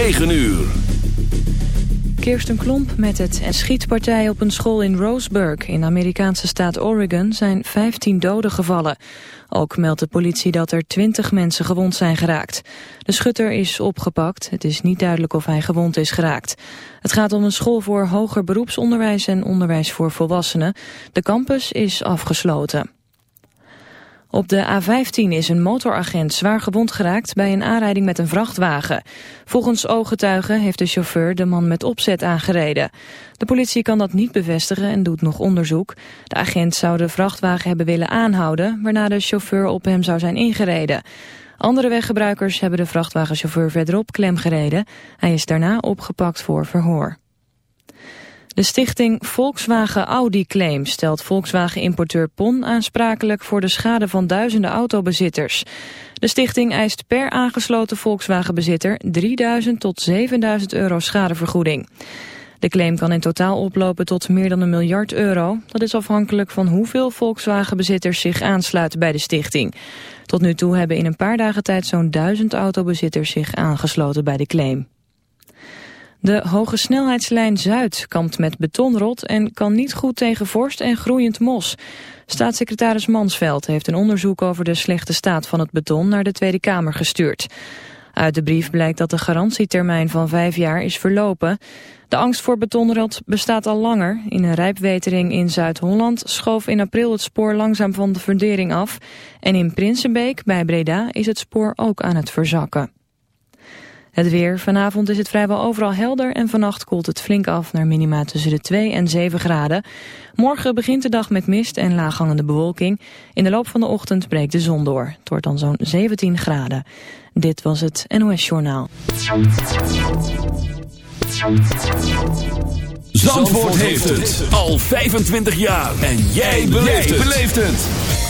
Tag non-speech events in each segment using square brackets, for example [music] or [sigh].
9 uur. Kirsten Klomp met het schietpartij op een school in Roseburg in de Amerikaanse staat Oregon zijn 15 doden gevallen. Ook meldt de politie dat er 20 mensen gewond zijn geraakt. De schutter is opgepakt. Het is niet duidelijk of hij gewond is geraakt. Het gaat om een school voor hoger beroepsonderwijs en onderwijs voor volwassenen. De campus is afgesloten. Op de A15 is een motoragent zwaar gewond geraakt bij een aanrijding met een vrachtwagen. Volgens ooggetuigen heeft de chauffeur de man met opzet aangereden. De politie kan dat niet bevestigen en doet nog onderzoek. De agent zou de vrachtwagen hebben willen aanhouden, waarna de chauffeur op hem zou zijn ingereden. Andere weggebruikers hebben de vrachtwagenchauffeur verderop klem gereden. Hij is daarna opgepakt voor verhoor. De stichting Volkswagen Audi Claim stelt Volkswagen-importeur PON aansprakelijk voor de schade van duizenden autobezitters. De stichting eist per aangesloten Volkswagen-bezitter 3000 tot 7000 euro schadevergoeding. De claim kan in totaal oplopen tot meer dan een miljard euro. Dat is afhankelijk van hoeveel Volkswagen-bezitters zich aansluiten bij de stichting. Tot nu toe hebben in een paar dagen tijd zo'n duizend autobezitters zich aangesloten bij de claim. De hoge snelheidslijn Zuid kampt met betonrot en kan niet goed tegen vorst en groeiend mos. Staatssecretaris Mansveld heeft een onderzoek over de slechte staat van het beton naar de Tweede Kamer gestuurd. Uit de brief blijkt dat de garantietermijn van vijf jaar is verlopen. De angst voor betonrot bestaat al langer. In een rijpwetering in Zuid-Holland schoof in april het spoor langzaam van de fundering af. En in Prinsenbeek bij Breda is het spoor ook aan het verzakken. Het weer. Vanavond is het vrijwel overal helder en vannacht koelt het flink af naar minima tussen de 2 en 7 graden. Morgen begint de dag met mist en laaghangende bewolking. In de loop van de ochtend breekt de zon door. Het wordt dan zo'n 17 graden. Dit was het NOS Journaal. Zandvoort heeft het al 25 jaar. En jij beleeft het.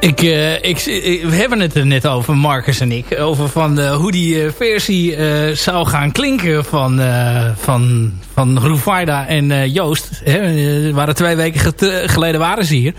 Ik, uh, ik, we hebben het er net over, Marcus en ik. Over van, uh, hoe die uh, versie zou gaan klinken van, van, van Rufaida en Joost. Hè, waren twee weken geleden waren ze hier.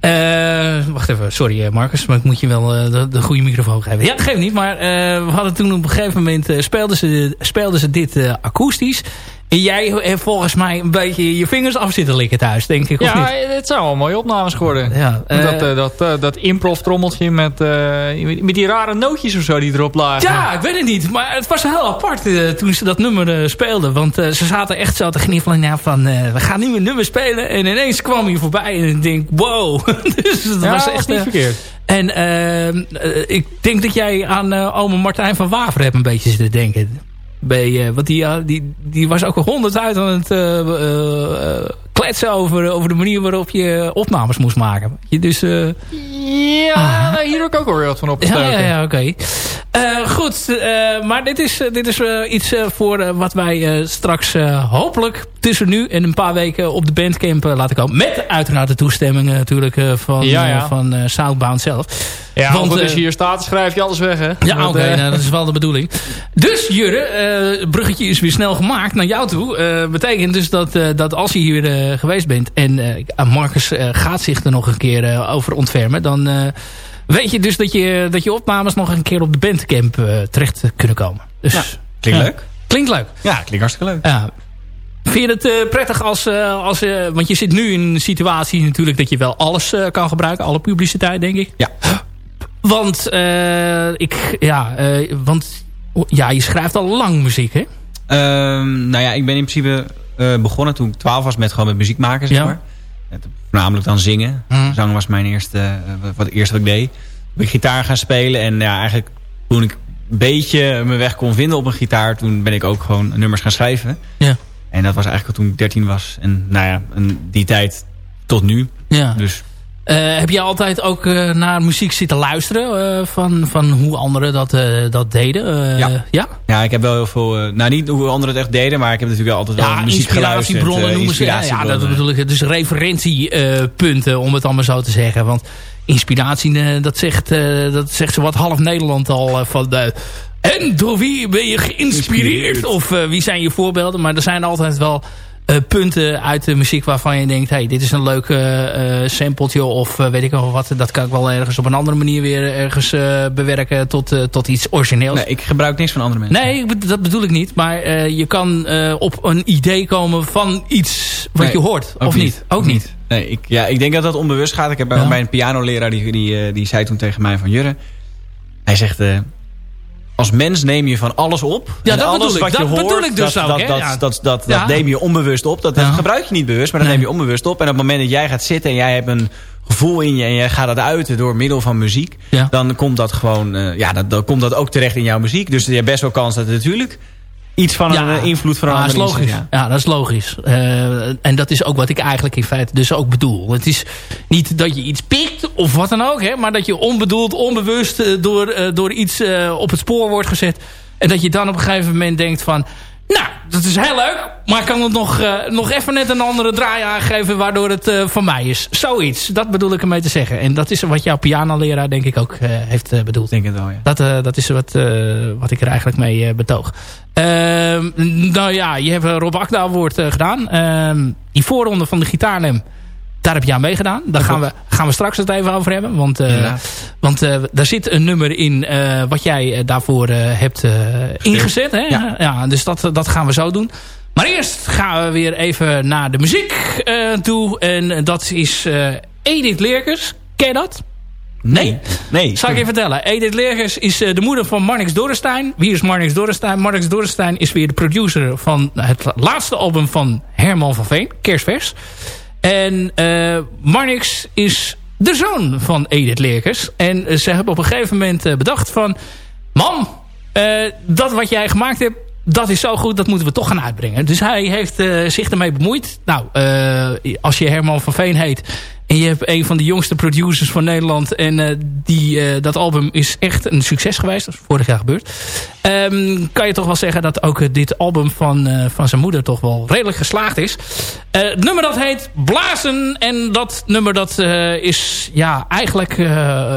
Ja. wacht even, sorry Marcus, maar ik moet je wel de, de, goede microfoon geven. Ja, dat geeft niet, maar we hadden toen op een gegeven moment... speelden, ze, speelden ze dit akoestisch. Jij hebt volgens mij een beetje je vingers af zitten likken thuis, denk ik. Of ja, het zijn wel mooie opnames geworden. Ja, uh, dat, uh, dat, uh, dat improv trommeltje met, met die rare nootjes of zo die erop lagen. Ja, ik weet het niet. Maar het was heel apart toen ze dat nummer speelden. Want ze zaten echt zo te gniffelen van we gaan nu een nummer spelen. En ineens kwam je voorbij en ik denk wow. [laughs] dus dat ja, was echt niet verkeerd. En ik denk dat jij aan ome Martijn van Waver hebt een beetje zitten denken bij, uh, want die, die, die was ook honderd uit aan het uh, uh, kletsen over, over de manier waarop je opnames moest maken. Je dus, ja, ah. hier heb ik ook wel weer wat van opgestoken. Ja, ja, ja oké. Okay. goed, maar dit is, dit is iets voor wat wij straks hopelijk tussen nu en een paar weken op de bandcamp laten komen. Met uiteraard de toestemming natuurlijk van, ja, ja. van Southbound zelf. Ja, want als je hier staat, schrijf je alles weg, hè? Ja, oké, okay, nou, dat is wel de bedoeling. Dus Jurre, uh, bruggetje is weer snel gemaakt naar jou toe. Betekent dus dat, dat als je hier geweest bent... en Marcus gaat zich er nog een keer over ontfermen... dan weet je dus dat je, dat je opnames nog een keer op de bandcamp terecht kunnen komen. Dus, klinkt leuk. Klinkt leuk. Ja, klinkt hartstikke leuk. Ja. Vind je het prettig als... als want je zit nu in een situatie natuurlijk dat je wel alles kan gebruiken. Alle publiciteit, denk ik. Ja. Want, ik, ja, want ja, je schrijft al lang muziek, hè? Um, nou ja, ik ben in principe begonnen toen ik 12 was met gewoon met muziek maken, zeg ja. maar. voornamelijk dan zingen. Mm. Zang was mijn eerste, wat, het eerste wat ik deed. Ben ik gitaar gaan spelen en ja, eigenlijk toen ik een beetje mijn weg kon vinden op een gitaar, toen ben ik ook gewoon nummers gaan schrijven. Ja. En dat was eigenlijk toen ik 13 was. En nou ja, en die tijd tot nu. Ja. Dus heb je altijd ook uh, naar muziek zitten luisteren? Uh, van, van hoe anderen dat, dat deden? ja. ja. Ja, ik heb wel heel veel... nou, niet hoe anderen het echt deden, maar ik heb natuurlijk altijd wel muziek geluisterd. Inspiratiebronnen noemen ze. Ja, ja, dat bedoel ik. Dus referentiepunten, om het allemaal zo te zeggen. Want inspiratie, dat, zegt, dat zegt ze wat half Nederland al van... de en door wie ben je geïnspireerd? Of wie zijn je voorbeelden? Maar er zijn altijd wel uh, punten uit de muziek waarvan je denkt... hey, dit is een leuk uh, sampletje of weet ik wel wat. Dat kan ik wel ergens op een andere manier weer ergens bewerken tot, tot iets origineels. Nee, ik gebruik niks van andere mensen. Nee, dat bedoel ik niet. Maar je kan op een idee komen van iets wat je hoort. Of niet? niet? Ook niet. Nee, ik, ja, ik denk dat dat onbewust gaat. Ik heb bij, ja. bij een pianoleraar die, die, die zei toen tegen mij van... Jurre, hij zegt als mens neem je van alles op. Ja, en dat alles bedoel ik. wat je dat hoort, bedoel ik dus dat, ook. Dat, dat, ja. dat, dat, dat, neem je onbewust op. Dat, gebruik je niet bewust, maar dat neem je onbewust op. En op het moment dat jij gaat zitten en jij hebt een gevoel in je... en jij gaat dat uiten door middel van muziek... dan komt dat gewoon... Uh, ja, dan, dan komt dat ook terecht in jouw muziek. Dus je hebt best wel kans dat het natuurlijk iets van ja, een invloed van dat is logisch. Ja. ja. dat is logisch. Uh, en dat is ook wat ik eigenlijk in feite dus ook bedoel. Het is niet dat je iets pikt of wat dan ook. Hè, maar dat je onbedoeld, onbewust uh, door, door iets op het spoor wordt gezet. En dat je dan op een gegeven moment denkt van... Nou, dat is heel leuk. Maar ik kan het nog, uh, nog even net een andere draai aangeven... waardoor het uh, van mij is. Zoiets. Dat bedoel ik ermee te zeggen. En dat is wat jouw pianoleraar denk ik ook uh, heeft bedoeld. Denk het wel, ja. Dat, dat is wat, wat ik er eigenlijk mee betoog. Ehm, nou ja, je hebt Rob Akda woord gedaan. Ehm, die voorronde van de gitaarnem daar heb je aan meegedaan. Daar gaan we, gaan we straks het even over hebben. Want, uh, want uh, daar zit een nummer in uh, wat jij daarvoor hebt ingezet. Hè? Ja. ja. dus dat, dat gaan we zo doen. Maar eerst gaan we weer even naar de muziek toe. En dat is Edith Leerkers. Ken je dat? Nee. nee. Zal ik je vertellen. Edith Leerkers is de moeder van Marnix Dorrestein. Wie is Marnix Dorrestein? Marnix Dorrestein is weer de producer van het laatste album van Herman van Veen. Kerstvers. En uh, Marnix is de zoon van Edith Leerkers. En ze hebben op een gegeven moment uh, bedacht van... Mam, dat wat jij gemaakt hebt, dat is zo goed, dat moeten we toch gaan uitbrengen. Dus hij heeft zich ermee bemoeid. Nou, als je Herman van Veen heet Je hebt een van de jongste producers van Nederland. En die, dat album is echt een succes geweest. Dat is vorig jaar gebeurd. Um, kan je toch wel zeggen dat ook dit album van, van zijn moeder toch wel redelijk geslaagd is. het nummer dat heet Blazen. En dat nummer dat is ja, eigenlijk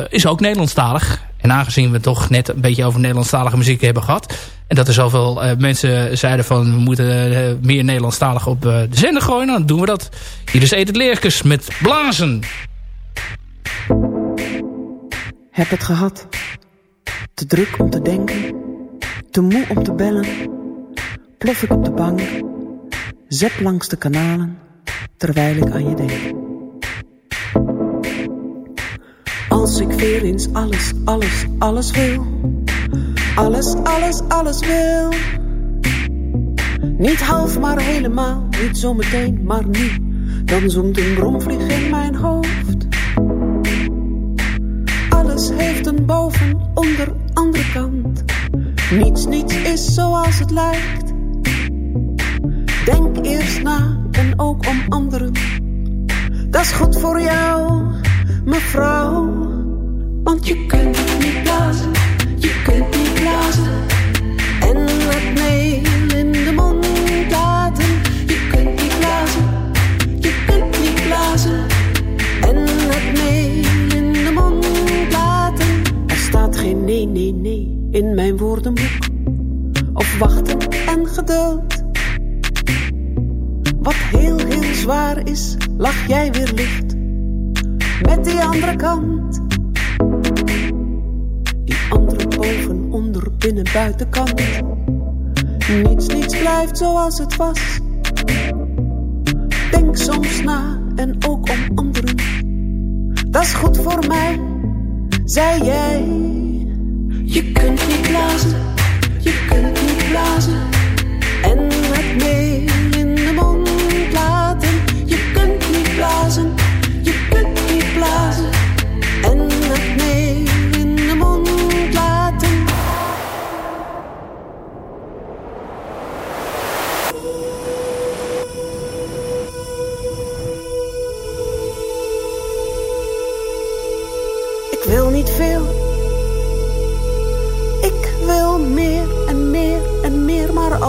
is ook Nederlandstalig. En aangezien we toch net een beetje over Nederlandstalige muziek hebben gehad... en dat er zoveel uh, mensen zeiden van... we moeten uh, meer Nederlandstalig op uh, de zender gooien... dan doen we dat. Hier is Edith Leerkes met Blazen. Heb het gehad. Te druk om te denken. Te moe om te bellen. Plof ik op de bank. Zep langs de kanalen. Terwijl ik aan je denk. Als ik weer eens alles, alles, alles wil. Alles, alles, alles wil. Niet half, maar helemaal. Niet zometeen, maar nu. Dan zoomt een bromvlieg in mijn hoofd. Alles heeft een boven, onder, andere kant. Niets, niets is zoals het lijkt. Denk eerst na en ook om anderen. Dat is goed voor jou mevrouw. Want je kunt niet blazen, je kunt niet blazen. En het meel in de mond laten. Je kunt niet blazen, je kunt niet blazen. En het meel in de mond laten. Er staat geen nee, nee, nee in mijn woordenboek. Of wachten en geduld. Wat heel, heel zwaar is, lach jij weer licht met die andere kant. Onder, binnen, buitenkant. Niets, niets blijft zoals het was. Denk soms na en ook om anderen. Dat is goed voor mij, zei jij. Je kunt niet blazen, je kunt niet blazen. En het meel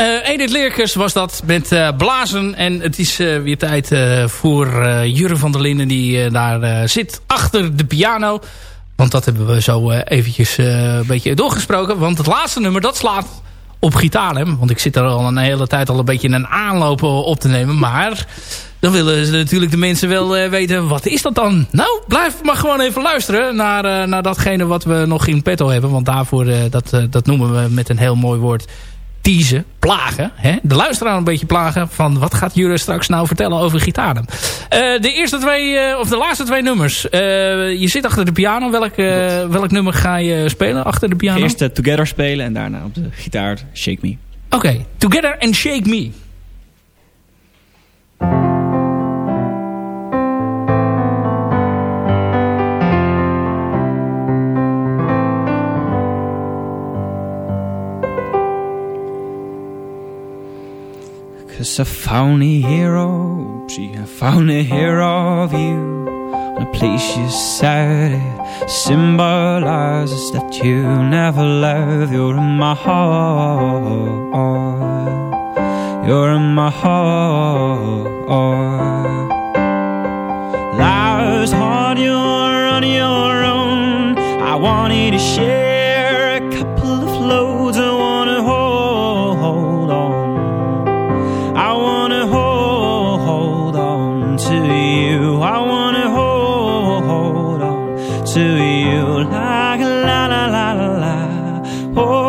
Uh, Edith was dat met uh, Blazen. En het is uh, weer tijd voor Jurre van der Linden die daar zit achter de piano. Want dat hebben we zo eventjes een beetje doorgesproken. Want het laatste nummer dat slaat op gitaar. Want ik zit er al een hele tijd al een beetje een aanloop op te nemen. Maar dan willen ze natuurlijk de mensen wel weten, wat is dat dan? Nou, blijf maar gewoon even luisteren naar, naar datgene wat we nog in petto hebben. Want daarvoor, dat, dat noemen we met een heel mooi woord, teasen, plagen. Hè? De luisteraar een beetje plagen van wat gaat Jure straks nou vertellen over gitaren. de eerste twee, of de laatste twee nummers. je zit achter de piano. Welk, welk nummer ga je spelen achter de piano? Eerst Together spelen en daarna op de gitaar Shake Me. Oké, Together and Shake Me. Cause I found a hero, I found a hero of you. And a place you said it symbolizes that you never left. You're in my heart, you're in my heart. Life's hard, you're on your own. I wanted to share you. La la la la la la. Oh,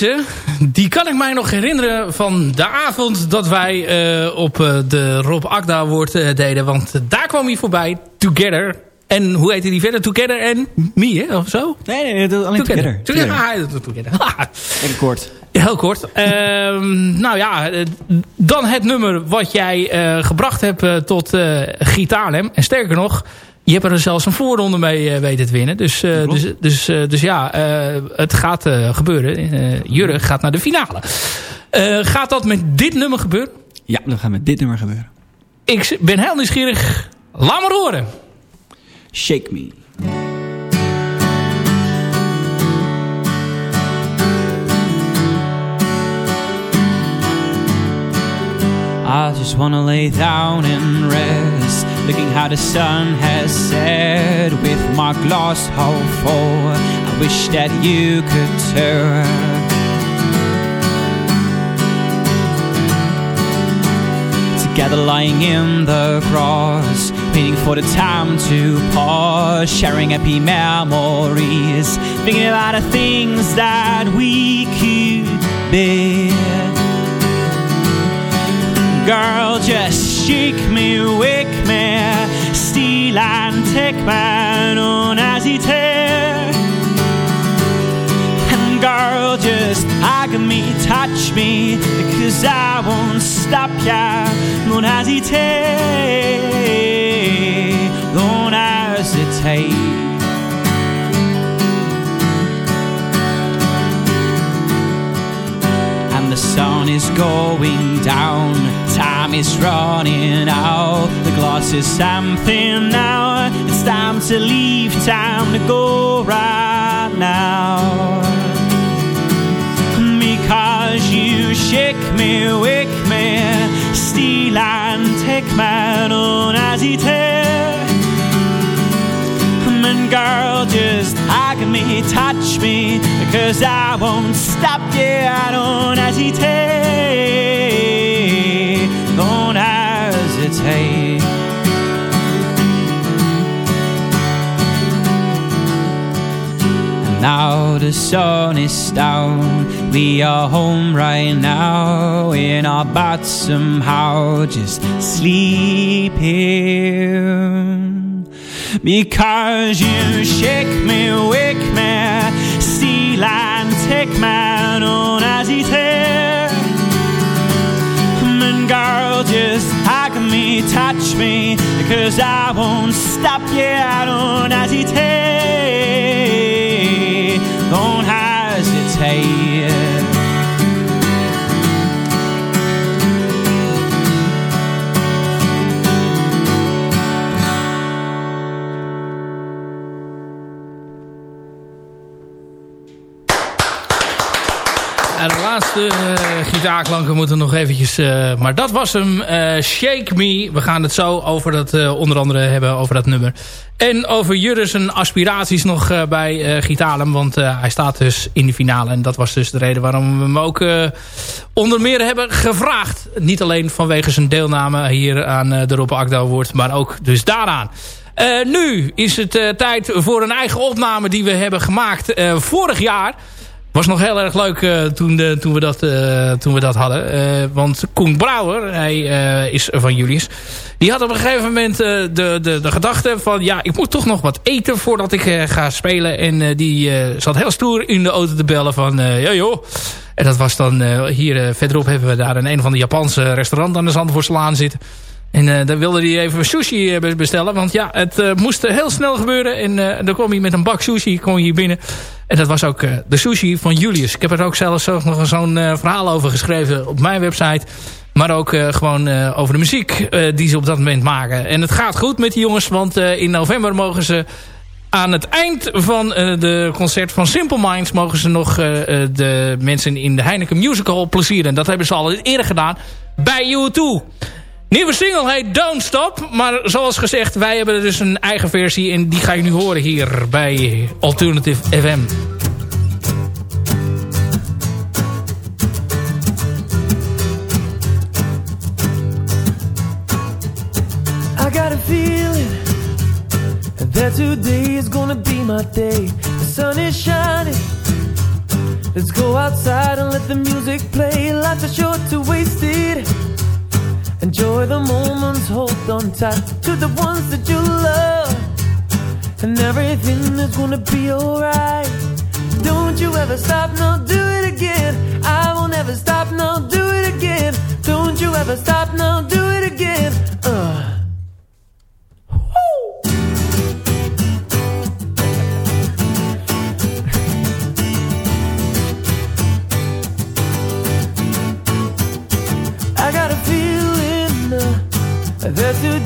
Deze, die kan ik mij nog herinneren van de avond dat wij eh, op eh, de Rob Akda Award eh, deden. Want daar kwam hij voorbij, Together. En hoe heette die verder? Together en Me, hè? Of zo? Nee, nee, nee alleen Together. Together. Ah, het Together. Even kort. Heel kort. Ehm, nou ja, dan het nummer wat jij eh, gebracht hebt tot uh, Gitaarlem. En sterker nog, je hebt er zelfs een voorronde mee eh, weten te winnen. Dus, eh, dus, dus, eh, dus ja, het gaat gebeuren. Jurre gaat naar de finale. Gaat dat met dit nummer gebeuren? Ja, dat gaat met dit nummer gebeuren. Ik ben heel nieuwsgierig. Laat maar horen. Shake Me. I just wanna lay down and rest, looking how the sun has set with my glass half full. I wish that you could turn. Together lying in the grass, waiting for the time to pause, sharing happy memories, thinking about the things that we could be. Girl, just shake me, wake me, steal and take me, known as it is. And girl, just hug me, touch me, because I won't stop ya, known as it is, known as it is. Going down. Time is running out. The glass is something now. It's time to leave. Time to go right now. Because you shake me, wake me, steal and take my own as it is. And girl, just me, touch me, because I won't stop, yeah, I don't hesitate, don't hesitate. And now the sun is down, we are home right now, in our bed somehow, just sleep here. Because you shake me, wake me, steal and take my own as it is. And girl, just hug me, touch me, because I won't stop, you, I don't hesitate, don't hesitate. De uh, gitaarklanken moeten nog eventjes... Uh, maar dat was hem. Uh, Shake Me. We gaan het zo over dat onder andere hebben over dat nummer. En over Jurres aspiraties nog bij Gitaalem. Want hij staat dus in de finale. En dat was dus de reden waarom we hem ook onder meer hebben gevraagd. Niet alleen vanwege zijn deelname hier aan de Roppe Akda. Maar ook dus daaraan. nu is het tijd voor een eigen opname die we hebben gemaakt vorig jaar was nog heel erg leuk uh, toen, toen, we dat, uh, toen we dat hadden. Uh, want Koen Brouwer, hij is van Julius. Die had op een gegeven moment de, de, de gedachte van... ja, ik moet toch nog wat eten voordat ik ga spelen. En die zat heel stoer in de auto te bellen van... ja joh. En dat was dan hier verderop hebben we daar een een van de Japanse restaurant aan de Zandvoortslaan zitten. En uh, dan wilde hij even sushi uh, bestellen. Want ja, het uh, moest heel snel gebeuren. En dan kwam hij met een bak sushi kwam hier binnen. En dat was ook de sushi van Julius. Ik heb er ook zelfs nog zo'n verhaal over geschreven op mijn website. Maar ook gewoon over de muziek die ze op dat moment maken. En het gaat goed met die jongens. Want in november mogen ze aan het eind van de concert van Simple Minds... mogen ze nog de mensen in de Heineken Musical plezieren. En dat hebben ze al eerder gedaan bij U2. Nieuwe single heet Don't Stop. Maar zoals gezegd, wij hebben dus een eigen versie. En die ga je nu horen hier bij Alternative FM. I got a feeling that today is gonna be my day. The sun is shining. Let's go outside and let the music play. Life is short to waste it. Enjoy the moments, hold on tight to the ones that you love. And everything is gonna be alright. Don't you ever stop, no, do it again. I will never stop, no, do it again. Don't you ever stop, no, do it again.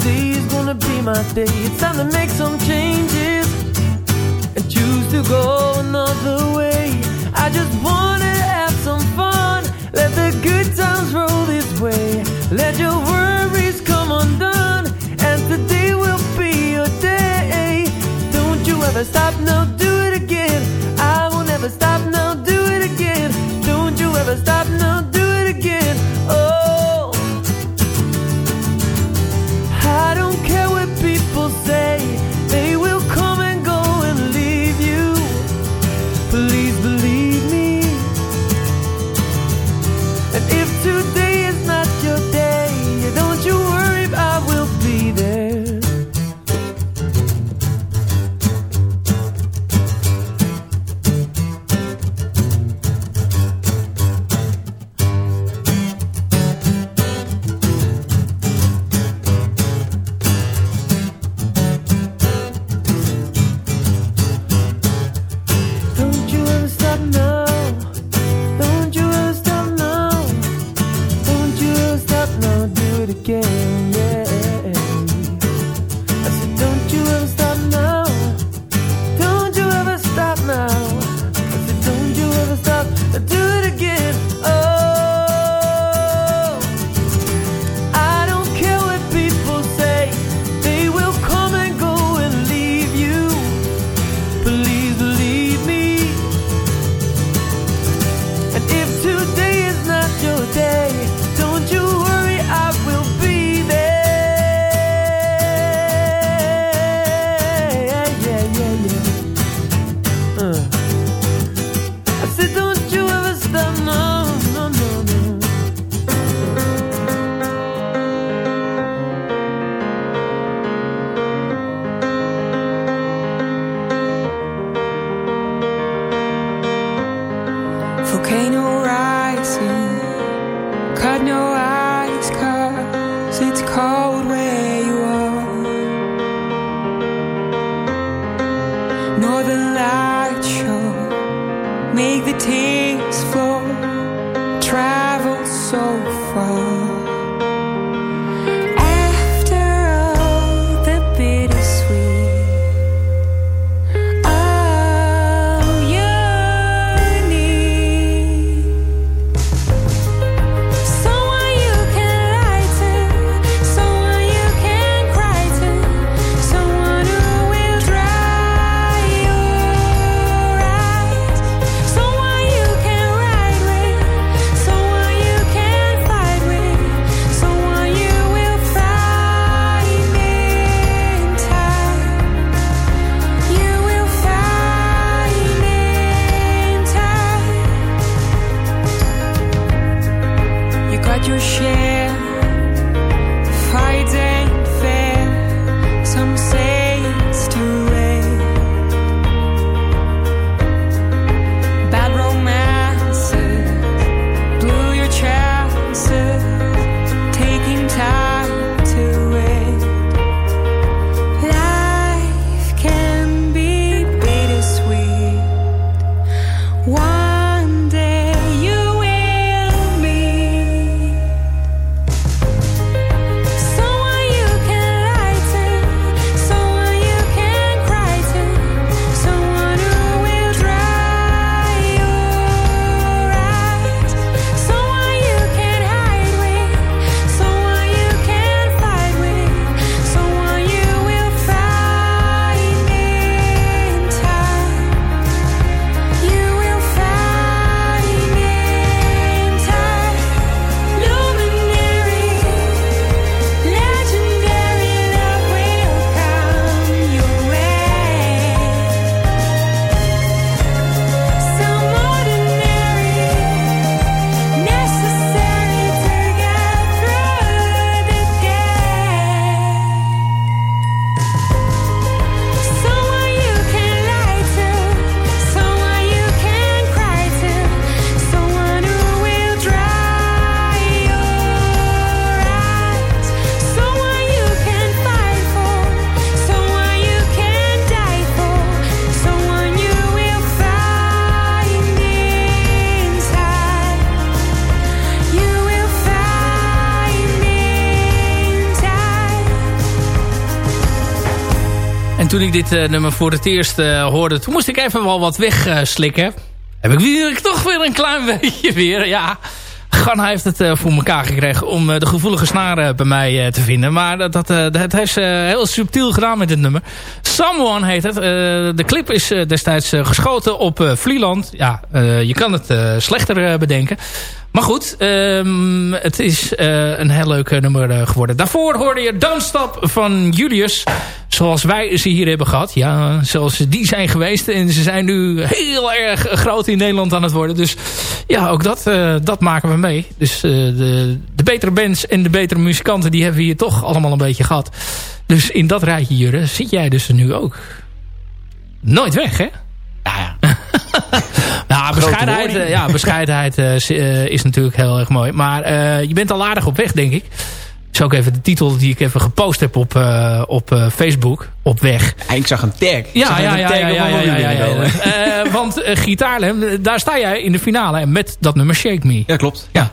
That today is gonna be my day. It's time to make some changes and choose to go another way. I just wanna have some fun. Let the good times roll this way. Let your worries come undone, and today will be your day. Don't you ever stop, now, do it again. I will never stop, now, do it again. Don't you ever stop, dit nummer voor het eerst hoorde... toen moest ik even wel wat wegslikken. Heb ik weer, toch weer een klein [laughs] beetje weer, ja... Ganna heeft het voor elkaar gekregen om de gevoelige snaren bij mij te vinden. Maar dat, dat, heeft heel subtiel gedaan met dit nummer. Someone heet het. de clip is destijds geschoten op Vlieland. Ja, je kan het slechter bedenken. Maar goed, um, het is een heel leuk nummer geworden. Daarvoor hoorde je Don't Stop van Julius. Zoals wij ze hier hebben gehad. Ja, zoals die zijn geweest. En ze zijn nu heel erg groot in Nederland aan het worden. Dus ja, ook dat, uh, dat maken we mee. Dus de, de betere bands en de betere muzikanten... die hebben we hier toch allemaal een beetje gehad. Dus in dat rijtje, Jurre, zit jij dus nu ook. Nooit weg, hè? Ja, ja. [laughs] nou, bescheidenheid, uh, ja, bescheidenheid uh, is natuurlijk heel erg mooi. Maar je bent al aardig op weg, denk ik is ook even de titel die ik even gepost heb op, uh, op uh, Facebook. Op weg. Ja, ik zag een tag. Ja, ja, ja, ja, ja, ja, ja, ja, uh, Want Gitaarlem, daar sta jij in de finale met dat nummer Shake Me. Ja, klopt. Ja.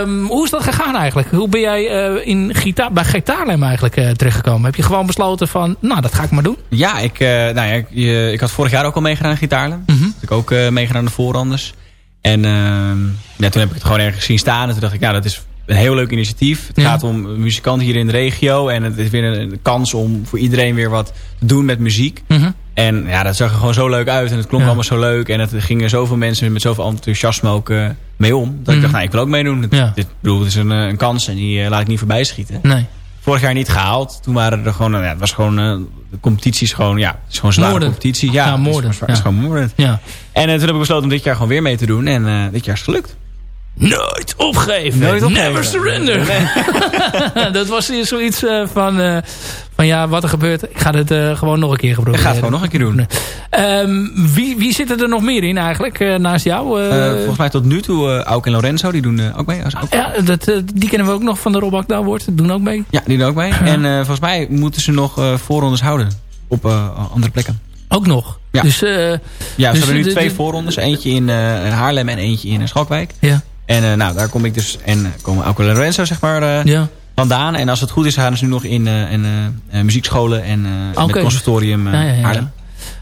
Um, hoe is dat gegaan eigenlijk? Hoe ben jij in gitaar, bij Gitaarlem eigenlijk terechtgekomen? Heb je gewoon besloten van, nou, dat ga ik maar doen? Ja, ik, nou ja, ik, ik, had vorig jaar ook al meegedaan in Gitaarlem. Mm -hmm. Ik ook meegedaan aan de voorranders. En ehm, ja, toen heb ik het gewoon ergens zien staan. En toen dacht ik, ja, dat is een heel leuk initiatief. Het gaat om muzikanten hier in de regio. En het is weer een, kans om voor iedereen weer wat te doen met muziek. Mhm. En ja, dat zag er gewoon zo leuk uit. En het klonk allemaal zo leuk. En het gingen zoveel mensen met zoveel enthousiasme ook uh, mee om. Dat ik mhm. dacht, nou, ik wil ook meedoen. Ja. Dit, bedoel, het is een, eh, een kans en die uh, laat ik niet voorbij schieten. Nee. Vorig jaar niet gehaald. Toen waren er gewoon, ja, het was gewoon, de competitie is gewoon, ja, het is gewoon zware competitie. Ja, ja moorden. Het is, gewoon moorden. Ja. En toen heb ik besloten om dit jaar gewoon weer mee te doen. En dit jaar is het gelukt. Nooit opgeven. Nooit opgeven. Never surrender. [laughs] dat was hier zoiets uh, van, uh, van ja, wat er gebeurt. Ik ga het uh, gewoon nog een keer proberen. Ik ga het gewoon nog een keer doen. Um, wie, wie zitten er nog meer in eigenlijk naast jou? volgens mij tot nu toe Auk en Lorenzo, die doen ook mee. Ook. Ja, dat, die kennen we ook nog van de Rob Akda Award. Doen ook mee. Ja, die doen ook mee. [laughs] En volgens mij moeten ze nog voorrondes houden op andere plekken. Ook nog? Ja. Dus, ja, ze dus hebben nu twee voorrondes. Eentje in Haarlem en eentje in Schalkwijk. Ja. En uh, nou, daar kom ik dus. En komen ook Lorenzo, zeg maar. Uh, ja. Vandaan. En als het goed is, gaan ze nu nog in, uh, in muziekscholen en okay. met conservatorium ja, ja.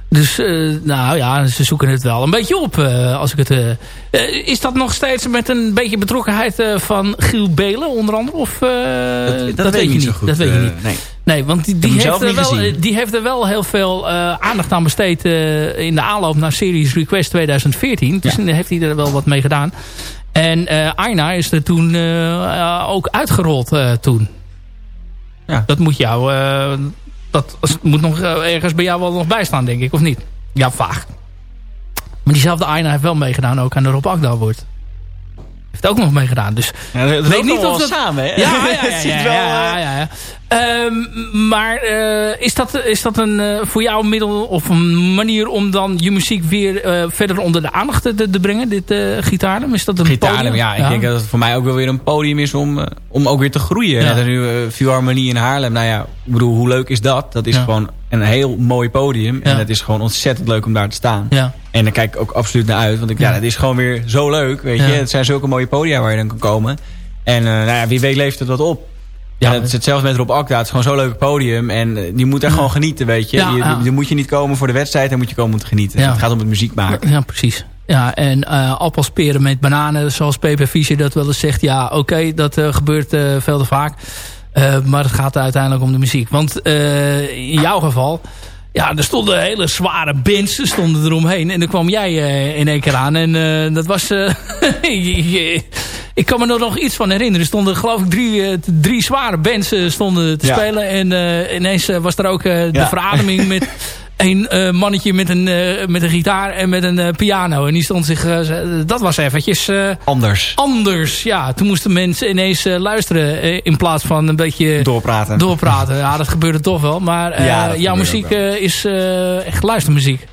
Dus nou ja, ze zoeken het wel een beetje op. als ik het, is dat nog steeds met een beetje betrokkenheid van Giel Belen onder andere? Of, dat, dat, weet, je niet. Goed, dat weet je niet. Nee. Nee, want die, die heeft, er wel, die heeft er wel heel veel aandacht aan besteed in de aanloop naar Series Request 2014. Dus heeft hij er wel wat mee gedaan. En uh, Aina is er toen uh, ook uitgerold uh, toen. Ja. Dat moet jou... dat moet nog ergens bij jou wel nog bijstaan, denk ik. Of niet? Ja, vaag. Maar diezelfde Aina heeft wel meegedaan ook aan de Rob Akda wordt heeft ook nog meegedaan. Dus ja, dat weet niet of dat samen, hè? Ja, [laughs] ja, ja, ja, ja, ja, ja. Um, maar uh, is, dat, is dat een, uh, voor jou een middel of een manier om dan je muziek weer uh, verder onder de aandacht te, te brengen, dit gitaarlem? Is dat een podium? ja. Ik denk dat het voor mij ook wel weer een podium is om, om ook weer te groeien. Ja. Net nu Philharmonie in Haarlem. Nou ja, ik bedoel, hoe leuk is dat? Dat is gewoon een heel mooi podium. En het is gewoon ontzettend leuk om daar te staan. En daar kijk ik ook absoluut naar uit. Want ik, ja, het is gewoon weer zo leuk. Weet je? Het zijn zulke mooie podia waar je dan kan komen. En nou ja, wie weet leeft het wat op. Ja, het is hetzelfde met Rob Akda. Het is gewoon zo'n leuk podium. En uh, je moet er gewoon genieten, weet je. Ja, je, Dan moet je niet komen voor de wedstrijd. Dan moet je komen om te genieten. Het gaat om het muziek maken. Ja, precies. Ja, en uh, appels peren met bananen. Zoals Pepe Fischer dat wel eens zegt. Ja, oké, dat uh, gebeurt uh, veel te vaak. maar het gaat uiteindelijk om de muziek. Want in jouw geval... Ja, er stonden hele zware bands stonden eromheen. En dan kwam jij uh, in één keer aan. En uh, dat was... [laughs] Uh, ik kan me er nog iets van herinneren. Er stonden geloof ik drie, drie zware bands stonden te ja. spelen. En ineens was er ook de ja. verademing [laughs] met een uh, mannetje met een, uh, met een gitaar en met een uh, piano. En die stond zich... dat was eventjes... anders. Anders, ja. Toen moesten mensen ineens luisteren in plaats van een beetje... Doorpraten. Doorpraten, ja. Dat gebeurde toch wel. Maar ja, jouw muziek is echt luistermuziek.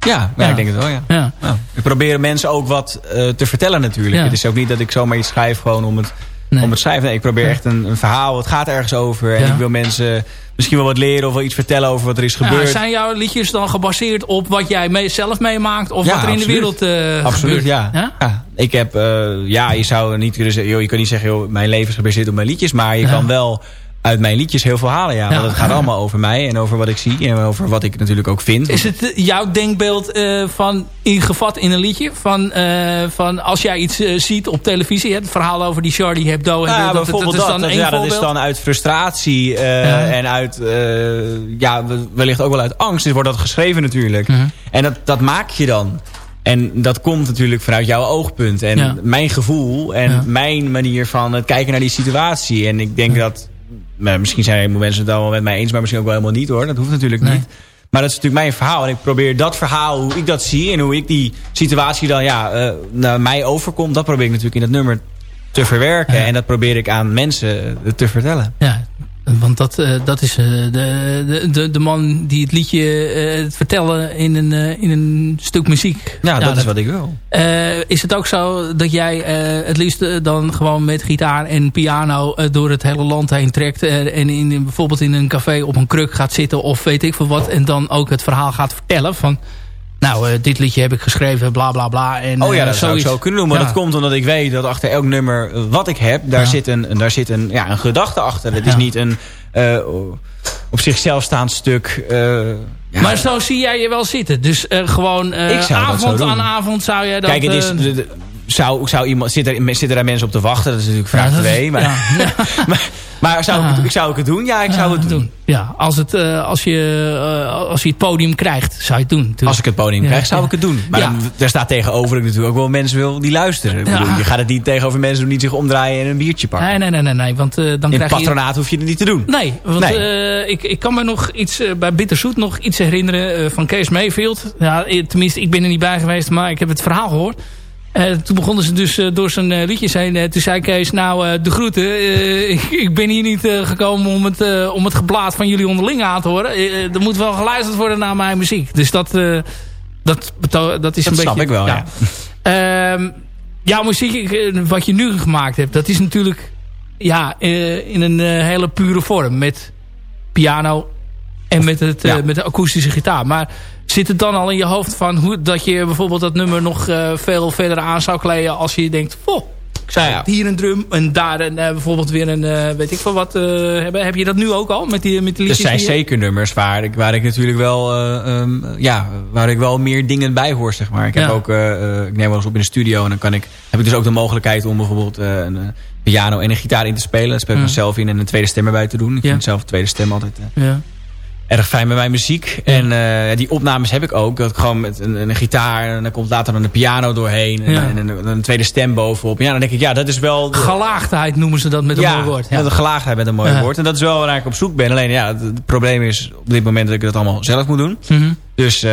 Ja, ja, ik denk het wel, ja. ja. Nou, we proberen mensen ook wat te vertellen natuurlijk. Het is ook niet dat ik zomaar iets schrijf gewoon om het, nee. om het schrijven. Nee, ik probeer echt een, een, verhaal. Het gaat ergens over. En ik wil mensen misschien wel wat leren of wel iets vertellen over wat er is gebeurd. Zijn jouw liedjes dan gebaseerd op wat jij mee, zelf meemaakt of wat er in de wereld uh, absoluut, Ja. ja. Ik heb, uh, ja, je zou niet kunnen zeggen, joh, je kan niet zeggen, joh, mijn leven is gebaseerd op mijn liedjes, maar je kan wel uit mijn liedjes heel veel halen. Ja. Want het gaat allemaal over mij en over wat ik zie en over wat ik natuurlijk ook vind. Is het eh, jouw denkbeeld uh, van ingevat in een liedje? Van, uh, van als jij iets ziet op televisie, het verhaal over die Charlie Hebdo. Ja, dat, bijvoorbeeld dat, dat, is dan ja, dat is dan uit frustratie en uit, ja, wellicht ook wel uit angst. Dus wordt dat geschreven natuurlijk. Mhm. En dat, dat maak je dan. En dat komt natuurlijk vanuit jouw oogpunt. En mijn gevoel en mijn manier van het kijken naar die situatie. En ik denk dat misschien zijn mensen het wel met mij eens, maar misschien ook wel helemaal niet hoor. Dat hoeft natuurlijk niet. Maar dat is natuurlijk mijn verhaal. En ik probeer dat verhaal, hoe ik dat zie... en hoe ik die situatie dan ja, uh, naar mij overkomt... dat probeer ik natuurlijk in het nummer te verwerken. En dat probeer ik aan mensen te vertellen. Ja, want dat, uh, dat is uh, de, de, de man die het liedje het vertellen in een, in een stuk muziek. Ja, dat, is wat ik wil. is het ook zo dat jij het liefst dan gewoon met gitaar en piano door het hele land heen trekt. en in, bijvoorbeeld in een café op een kruk gaat zitten of weet ik veel wat. En dan ook het verhaal gaat vertellen van... Nou, dit liedje heb ik geschreven, bla bla bla. En, oh ja, dat zou ik zo kunnen doen. Maar dat komt omdat ik weet dat achter elk nummer wat ik heb... daar zit een, daar zit een, ja, een gedachte achter. Het is niet een uh, op zichzelf staand stuk... Uh, ja. Maar zo zie jij je wel zitten. Dus uh, gewoon avond aan avond zou jij dat... Kijk, het is, zou, zou iemand, zit er, zitten er mensen op te wachten? Dat is natuurlijk vraag 2. maar, [laughs] [laughs] maar, maar zou ik, het, zou ik het doen? Ja, ik zou het doen. Ja, als, het, uh, als, je, uh, als je het podium krijgt, zou je het doen. Natuurlijk. Als ik het podium krijg, zou ik het doen. Maar daar staat tegenover ik natuurlijk ook wel mensen wil die luisteren. Bedoel, je gaat het niet tegenover mensen doen die zich omdraaien en een biertje pakken. Nee, nee, nee. nee, nee want, uh, dan In krijg patronaat hoef je het niet te doen. Nee, want nee. ik, ik kan me nog iets bij Bitterzoet nog iets herinneren van Kees Mayfield. Ja, tenminste, ik ben er niet bij geweest, maar ik heb het verhaal gehoord. Uh, toen begonnen ze dus uh, door zijn uh, liedjes heen. toen zei Kees, nou de groeten. [laughs] Ik, ik, ben hier niet gekomen om het, om het geblaad van jullie onderling aan te horen. er moet wel geluisterd worden naar mijn muziek. Dus dat, dat, dat is dat een beetje... Dat snap ik wel, ja. ja. [laughs] Ehm, jouw muziek, wat je nu gemaakt hebt, dat is natuurlijk ja, in een hele pure vorm. Met piano en met, het, met de akoestische gitaar. Maar Zit het dan al in je hoofd van hoe, dat je bijvoorbeeld dat nummer nog uh, veel verder aan zou kleden als je denkt, oh, ik zou ja. hier een drum en daar een, uh, bijvoorbeeld weer een, uh, weet ik van wat hebben. Heb je dat nu ook al met die, met die liedjes? Er zijn zeker nummers waar ik, waar ik natuurlijk wel, um, ja, waar ik wel meer dingen bij hoor, zeg maar. Ik heb ook, ik neem wel eens op in de studio en dan kan ik, heb ik dus ook de mogelijkheid om bijvoorbeeld een piano en een gitaar in te spelen. Daar speel ik mezelf in en een tweede stem erbij te doen. Ik vind zelf de tweede stem altijd ja erg fijn met mijn muziek. En uh, die opnames heb ik ook. Dat ik gewoon met een, een, gitaar en dan komt later dan een piano doorheen. En, en, een, tweede stem bovenop. Ja, dan denk ik, ja, dat is wel... De... Gelaagdheid noemen ze dat met een mooi woord. Ja, de gelaagdheid met een mooi woord. En dat is wel waar ik op zoek ben. Alleen ja, het, probleem is op dit moment dat ik dat allemaal zelf moet doen. Mm Dus uh,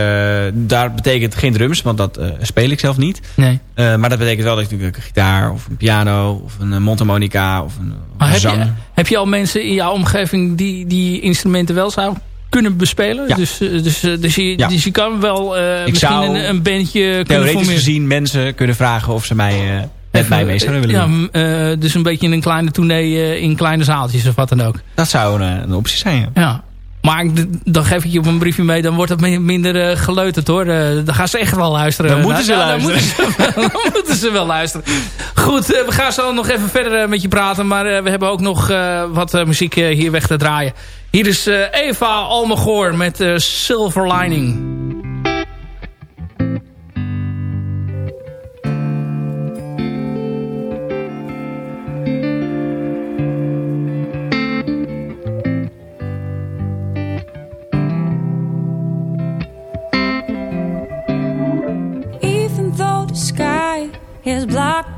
daar betekent geen drums, want dat uh, speel ik zelf niet. Nee. maar dat betekent wel dat ik natuurlijk een gitaar of een piano of een mondharmonica of een, of heb zang... Je, heb je al mensen in jouw omgeving die die instrumenten wel zouden kunnen bespelen. Dus, eh, dus, eh, dus, je, dus je kan wel uh, misschien een, een bandje Theoretisch gezien mensen kunnen vragen of ze mij... Uh, met mij mee zouden willen ja, uh, dus een beetje een kleine tournee in kleine zaaltjes of wat dan ook. Dat zou een, een optie zijn, ja. Maar dan geef ik je op een briefje mee, dan wordt het minder uh, geleuterd hoor. Uh, dan gaan ze echt wel luisteren. Dan moeten ze ja, luisteren. Dan moeten ze, [laughs] dan moeten ze wel luisteren. Goed, uh, we gaan zo nog even verder met je praten. Maar we hebben ook nog wat muziek hier weg te draaien. Hier is Eva Almegor met Silver Lining.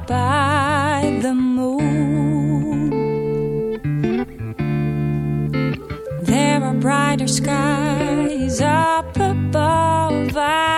By the moon. There are brighter skies up above, I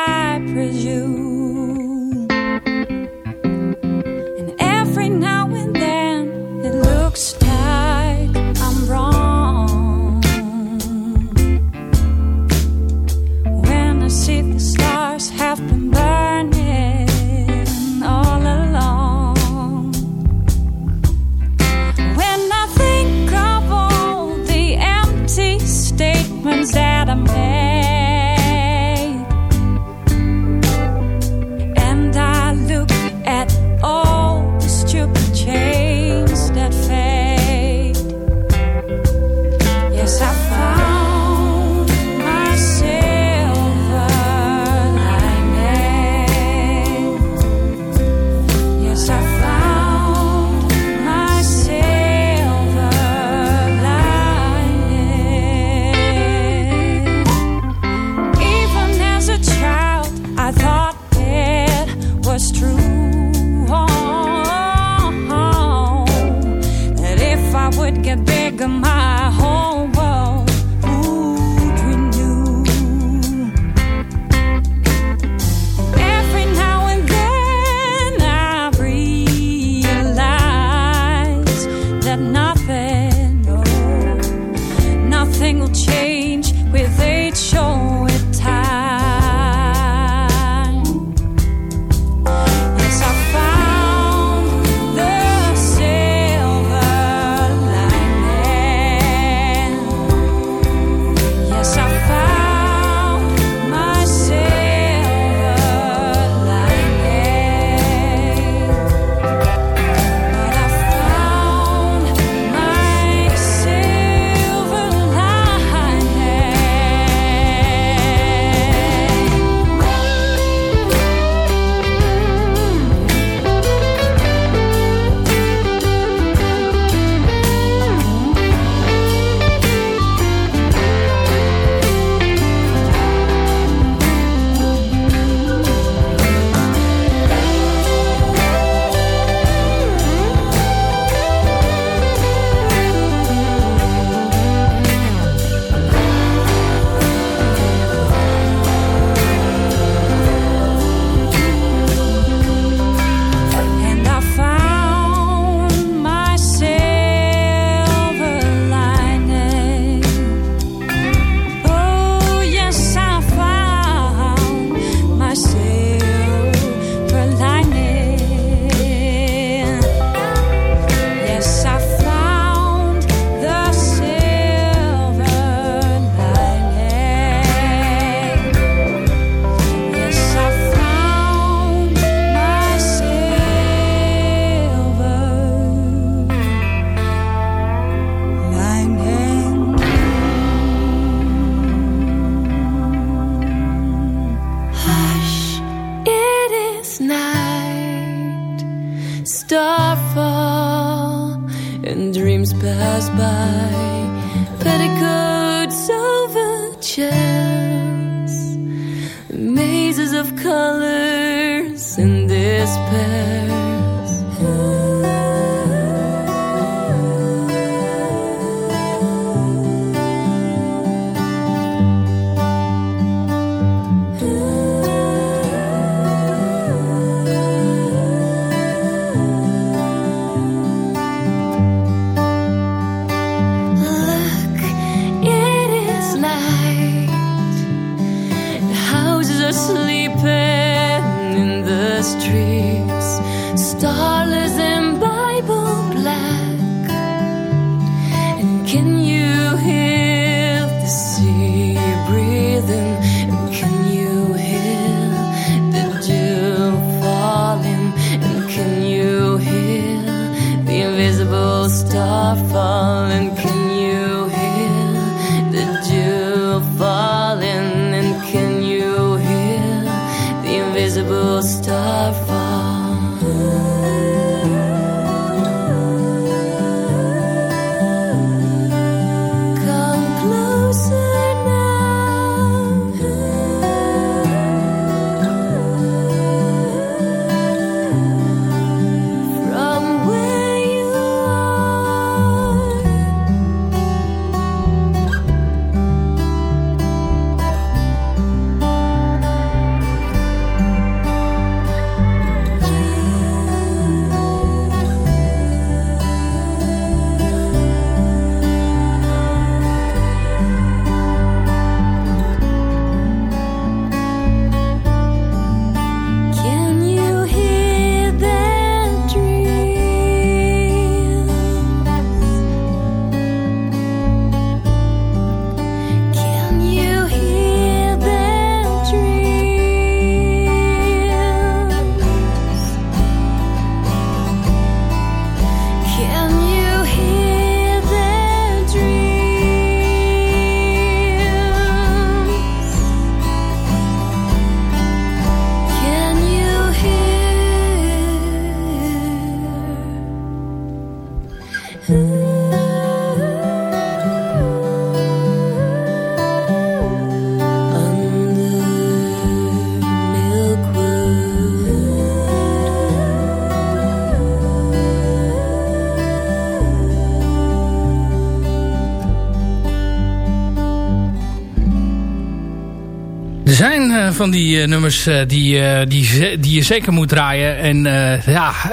van die uh, nummers uh, die, uh, die, die je zeker moet draaien. En ja,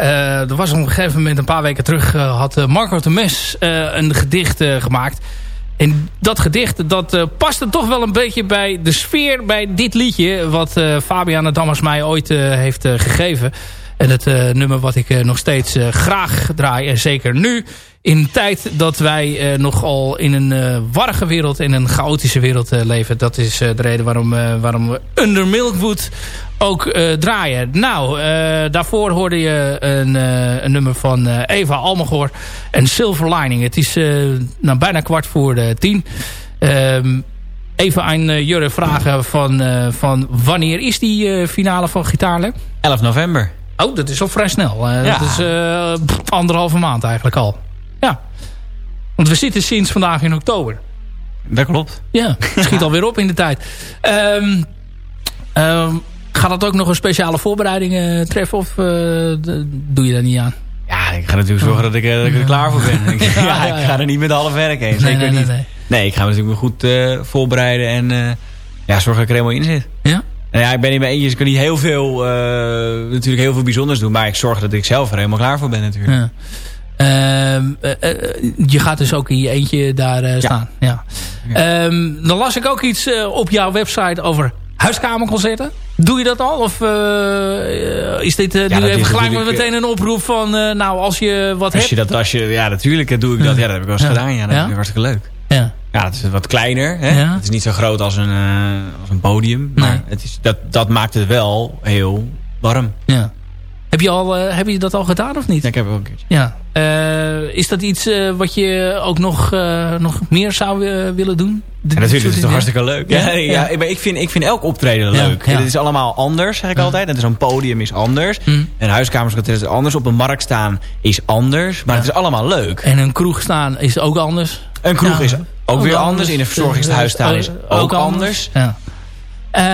er was op een gegeven moment, een paar weken terug... had Marco de Mes een gedicht gemaakt. En dat gedicht, dat paste toch wel een beetje bij de sfeer... bij dit liedje, wat Fabiana Dammers mij ooit heeft gegeven. En het nummer wat ik nog steeds graag draai, en zeker nu in een tijd dat wij uh, nogal in een uh, warrige wereld... en een chaotische wereld uh, leven. Dat is de reden waarom, waarom we Under Milkwood ook draaien. Nou, daarvoor hoorde je een, een nummer van Eva Almagor en Silver Lining. Het is nou, bijna kwart voor de tien. Ehm, even aan Jurre vragen van, van wanneer is die finale van Gitaarle? 11 november. Oh, dat is al vrij snel. Ja. Dat is anderhalve maand eigenlijk al. Ja. Want we zitten sinds vandaag in oktober. Dat klopt. Ja, schiet [laughs] alweer op in de tijd. Um, um, gaat dat ook nog een speciale voorbereiding uh, treffen of uh, doe je daar niet aan? Ja, ik ga natuurlijk zorgen dat ik, uh, dat ik er klaar voor ben. [laughs] ik, ja, ik ga er niet met alle werk heen. Zeker nee, nee, niet. Nee, ik ga me natuurlijk goed voorbereiden en ja, zorgen dat ik er helemaal in zit. Ja? Nou ja, ik ben niet mee eens. Ik kan niet heel veel, natuurlijk heel veel bijzonders doen. Maar ik zorg dat ik zelf er helemaal klaar voor ben natuurlijk. Ja. Ehm, eh, eh, je gaat dus ook in je eentje daar staan. Ja. Ehm, dan las ik ook iets op jouw website over huiskamerconcerten. Doe je dat al? Of is dit nu even gelijk meteen een oproep van... nou, als je wat als hebt... Je dat, als je, ja, natuurlijk doe ik dat. Ja, dat heb ik wel eens gedaan. Ja, dat is hartstikke leuk. Ja. Ja, het is wat kleiner. Hè? Het is niet zo groot als een, als een podium. Maar het is, dat, dat maakt het wel heel warm. Ja. Heb je, al, uh, heb je dat al gedaan of niet? Ja, ik heb het ook een keertje. Ja. Uh, is dat iets uh, wat je ook nog, nog meer zou willen doen? De, ja, natuurlijk, het is toch hartstikke leuk. Ja, ja, ja. ik, vind, ik vind elk optreden leuk. Het is allemaal anders, zeg ik altijd. En zo'n podium is anders. Mm. En huiskamers is anders. Op een markt staan is anders. Maar het is allemaal leuk. En een kroeg staan is ook anders. Een kroeg is ook, weer anders. In een verzorgingshuis staan is ook, ook anders. Ja.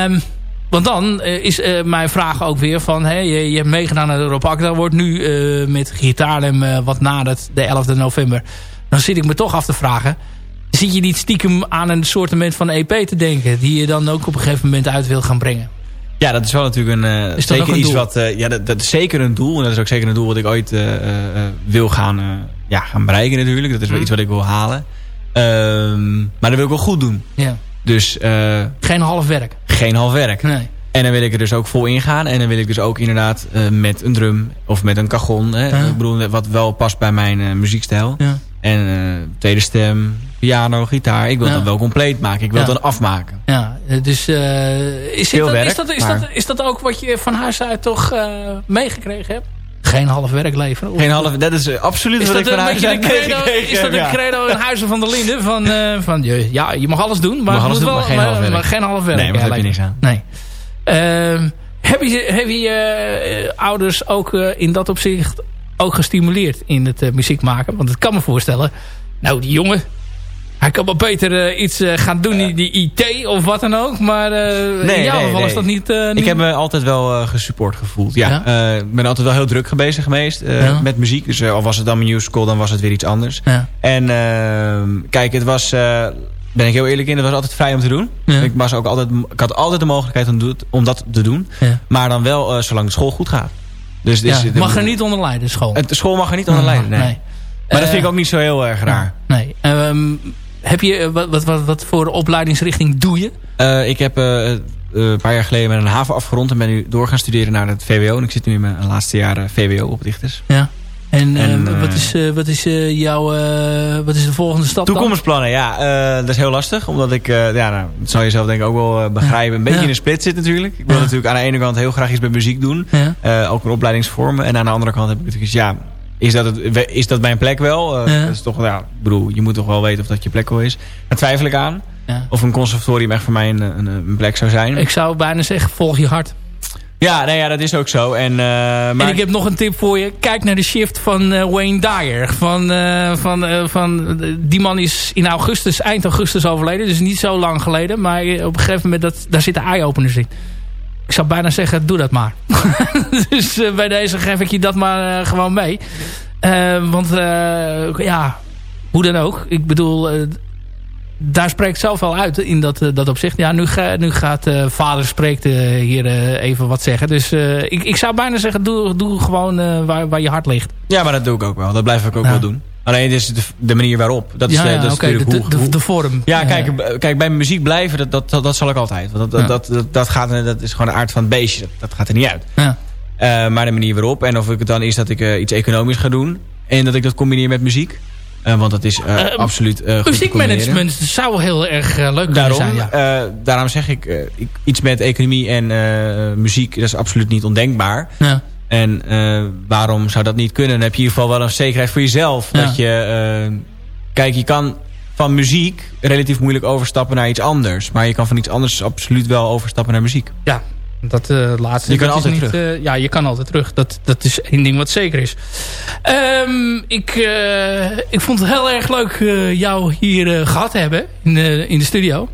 Um, want dan is mijn vraag ook weer van... Hey, je, je hebt meegedaan naar de Europa Dat wordt nu met gitaarlem wat nadert de 11e november. Dan zit ik me toch af te vragen... Zit je niet stiekem aan een soort van EP te denken... die je dan ook op een gegeven moment uit wil gaan brengen? Ja, dat is wel natuurlijk een, uh, zeker iets wat... Uh, ja, dat, dat, is zeker een doel. En dat is ook zeker een doel wat ik ooit uh, wil gaan, ja, gaan bereiken natuurlijk. Dat is wel mm. iets wat ik wil halen. Ehm, maar dat wil ik wel goed doen. Ja. Dus, geen half werk. Geen half werk. Nee. En dan wil ik er dus ook vol ingaan. En dan wil ik dus ook inderdaad met een drum of met een cajon. Hè, ik bedoel, wat wel past bij mijn muziekstijl. Ja. En tweede stem, piano, gitaar. Ik wil dat wel compleet maken. Ik wil dan afmaken. Ja, dus is, dat, werk, is, dat, is, dat, is dat ook wat je van huis uit toch meegekregen hebt? Geen half werk leveren? Geen half, dat is absoluut is wat ik van huis uit meegekregen Is dat een credo in Huizen van der Linden? Van, uh, van, ja, je mag alles doen, maar, alles moet doen, wel, maar, geen, half werk. maar geen half werk. Nee, maar ja, heb je niks aan. Nee. Uh, heb je, heb je ouders ook in dat opzicht ook gestimuleerd in het muziek maken? Want ik kan me voorstellen, nou die jongen, hij kan wel beter uh, iets uh, gaan doen in die IT of wat dan ook. Maar nee, in jouw geval nee. is dat niet, niet... Ik heb me altijd wel gesupport gevoeld. Ja, ja? ik ben altijd wel heel druk bezig geweest ja. met muziek. Dus al was het dan mijn musical, dan was het weer iets anders. Ja. En ehm, kijk, het was... ben ik heel eerlijk in, het was altijd vrij om te doen. Ik, was ook altijd, ik had altijd de mogelijkheid om, om dat te doen. Maar dan wel zolang de school goed gaat. Dus, dus mag er niet onder lijden, school? De school mag er niet onder lijden, nee. Maar dat vind ik ook niet zo heel erg raar. Nee. Um, heb je, eh, wat, wat, wat, voor opleidingsrichting doe je? Uh, ik heb uh, een paar jaar geleden met een haven afgerond. En ben nu door gaan studeren naar het VWO. En ik zit nu in mijn laatste jaar VWO op Dichters. Ja. En, en wat is, wat is jouw wat is de volgende stap Toekomstplannen, dan? ja. dat is heel lastig. Omdat ik, ja, nou, dat zou je zelf denk ik ook wel begrijpen. Een beetje in een split zit natuurlijk. Ik wil natuurlijk aan de ene kant heel graag iets met muziek doen. ook een opleidingsvormen. En aan de andere kant heb ik natuurlijk ja, is dat, het, is dat mijn plek wel? Uh, dat is toch, ja, ik bedoel, je moet toch wel weten of dat je plek wel is. Daar twijfel ik aan. Ja. Of een conservatorium echt voor mij een, een, een, plek zou zijn. Ik zou bijna zeggen, volg je hart. Ja, nee, ja dat is ook zo. En, uh, maar... en ik heb nog een tip voor je. Kijk naar de shift van uh, Wayne Dyer. Van, van, van, die man is in augustus, eind augustus overleden. Dus niet zo lang geleden. Maar op een gegeven moment, dat, daar zitten eye-openers in. Ik zou bijna zeggen, doe dat maar. [laughs] dus uh, bij deze geef ik je dat maar uh, gewoon mee. Uh, want ja, hoe dan ook. Ik bedoel, daar spreekt zelf wel uit in dat, dat opzicht. Ja, nu, ga, nu gaat vader spreekt hier even wat zeggen. Dus ik, ik zou bijna zeggen, doe, doe gewoon waar, waar je hart ligt. Ja, maar dat doe ik ook wel. Dat blijf ik ook ja. wel doen. Alleen is de, de, manier waarop. Dat is, ja, ja, dat is okay, natuurlijk de, de, de, vorm. Ja, kijk, kijk, bij muziek blijven, dat, dat, dat, zal ik altijd. Want dat, dat, dat, dat, gaat, dat is gewoon de aard van het beestje. Dat, dat gaat er niet uit. Ja. Uh, maar de manier waarop. En of ik het dan is dat ik uh, iets economisch ga doen. En dat ik dat combineer met muziek. Uh, want dat is absoluut goed Muziekmanagement zou heel erg leuk daarom, zijn. Ja. daarom zeg ik, ik, iets met economie en muziek, dat is absoluut niet ondenkbaar. Ja. En uh, waarom zou dat niet kunnen? Dan heb je in ieder geval wel een zekerheid voor jezelf. Ja. Dat je, uh, kijk, je kan van muziek relatief moeilijk overstappen naar iets anders. Maar je kan van iets anders absoluut wel overstappen naar muziek. Ja, dat uh, laatste. Je kan altijd niet, terug. ja, je kan altijd terug. Dat, dat is één ding wat zeker is. Um, ik, ik vond het heel erg leuk jou hier gehad hebben in de, in de studio.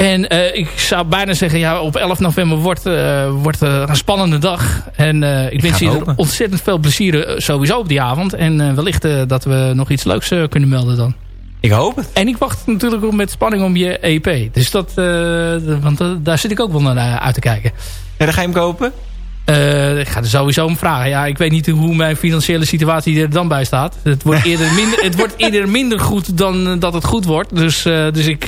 En uh, ik zou bijna zeggen, ja, op 11 november wordt, uh, wordt uh, een spannende dag. En ik, ik wens je ontzettend veel plezier sowieso op die avond. En wellicht dat we nog iets leuks kunnen melden dan. Ik hoop het. En ik wacht natuurlijk ook met spanning om je EP. Dus dat, want daar zit ik ook wel naar uit te kijken. En dan ga je hem kopen? ik ga er sowieso om vragen. Ja, ik weet niet hoe mijn financiële situatie er dan bij staat. Het wordt eerder minder, het wordt [laughs] eerder minder goed dan dat het goed wordt. Dus, dus ik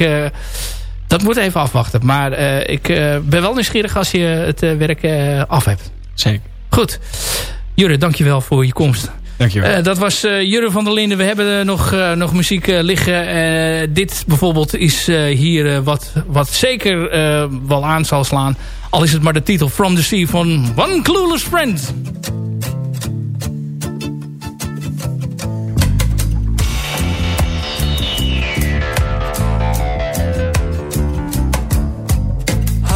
dat moet even afwachten. Maar uh, ik uh, ben wel nieuwsgierig als je het uh, werk af hebt. Zeker. Goed. Jurre, dankjewel voor je komst. Dankjewel. dat was Jurre van der Linden. We hebben nog, nog muziek liggen. dit bijvoorbeeld is hier wat, wat zeker wel aan zal slaan. Al is het maar de titel From the Sea van One Clueless Friend.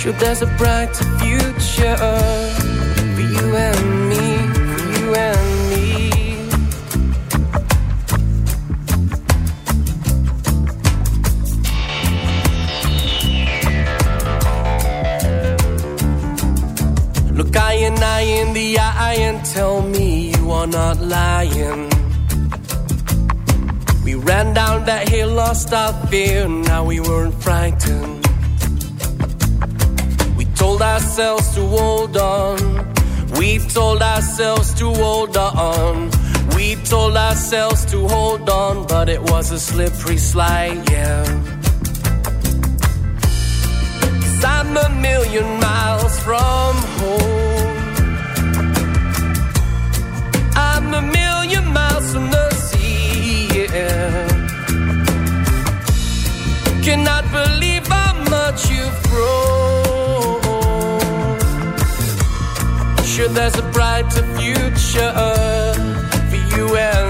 Sure, there's a brighter future for you and me, for you and me. Look I and I in the eye and tell me you are not lying. We ran down that hill, lost our fear, now we weren't frightened. Ourselves to hold on. We told ourselves to hold on. We told ourselves to hold on, but it was a slippery slide, yeah. Cause I'm a million miles from home. I'm a million miles from the sea, yeah. Cannot believe how much you've grown. There's a brighter future for you and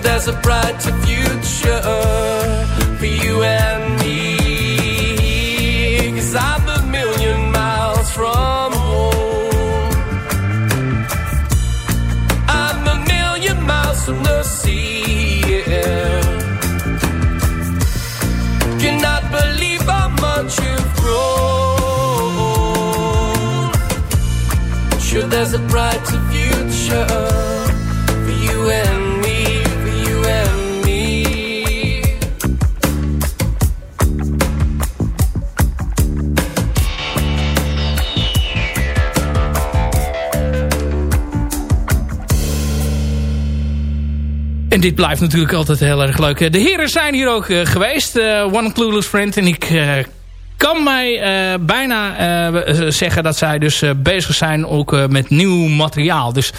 There's a brighter future for you and a brighter future for you me. En dit blijft natuurlijk altijd heel erg leuk. De heren zijn hier ook eh, geweest. eh, One Clueless Friend. En ik eh, kan mij eh, bijna eh, zeggen dat zij dus eh, bezig zijn ook met nieuw materiaal. Dus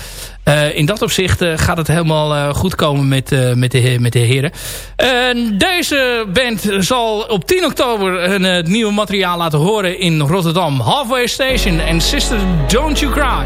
in dat opzicht gaat het helemaal goed komen met, met, de, met de heren. En deze band zal op 10 oktober hun nieuwe materiaal laten horen in Rotterdam. Halfway Station en Sister Don't You Cry.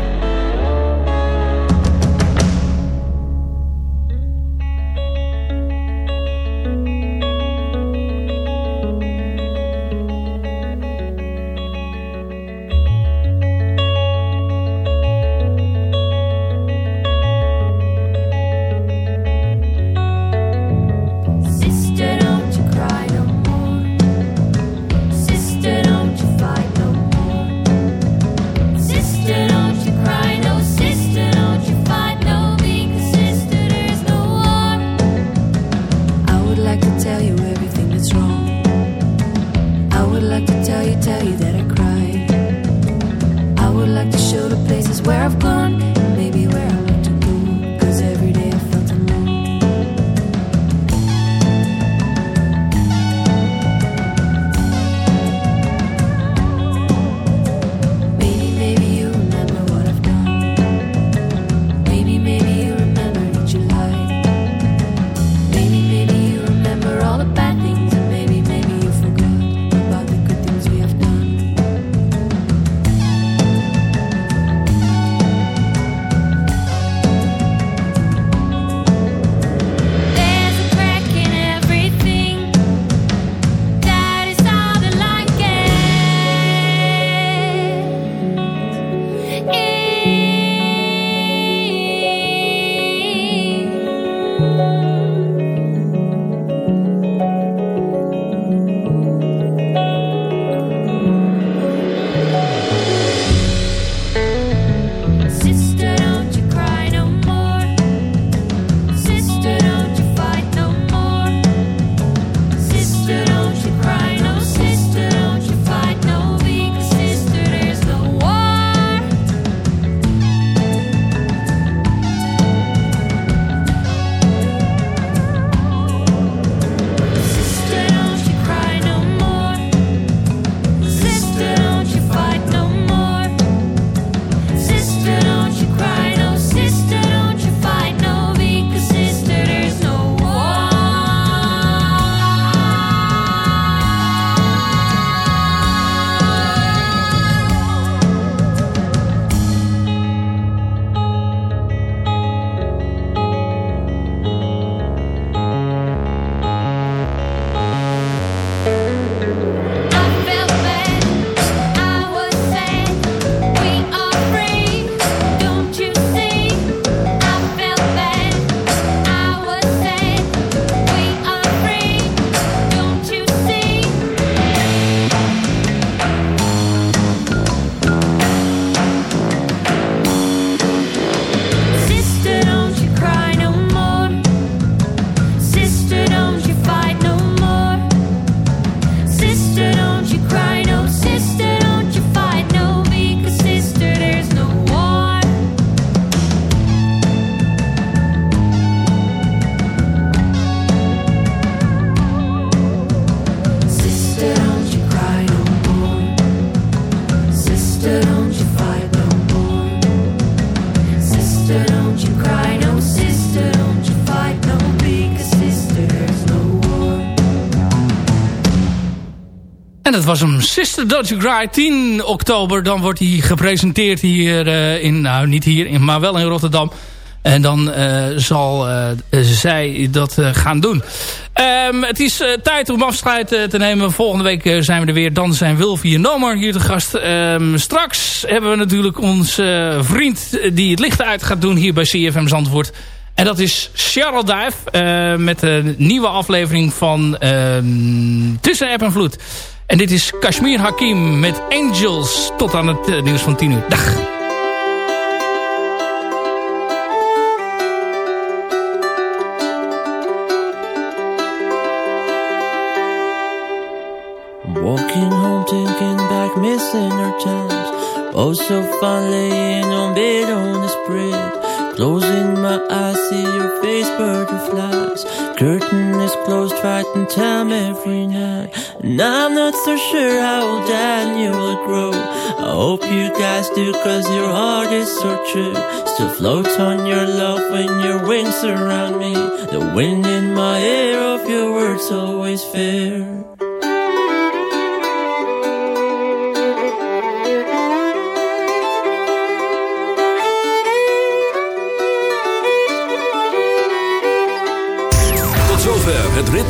En dat was hem Sister Don't You Cry. 10 oktober, dan wordt hij gepresenteerd hier eh, in, nou niet hier, in, maar wel in Rotterdam. En dan eh, zal eh, zij dat gaan doen. Ehm, het is eh, tijd om afscheid eh, te nemen. Volgende week eh, zijn we er weer. Dan zijn Wilfie en Nomar hier te gast. Ehm, straks hebben we natuurlijk onze vriend die het licht uit gaat doen hier bij CFM Zandvoort. En dat is Duif eh, met een nieuwe aflevering van ehm, Tussen App en Vloed. En dit is Kashmir Hakim met Angels. Tot aan het nieuws van 10 uur. Dag. Oh, so fun laying on bed on the spread. Closing my eyes, see your face, butterflies. Curtain is closed, fighting time every night. And I'm not so sure how old Daniel will grow. I hope you guys do, cause your heart is so true. Still floats on your love when your wings surround me. The wind in my hair of your words always fair.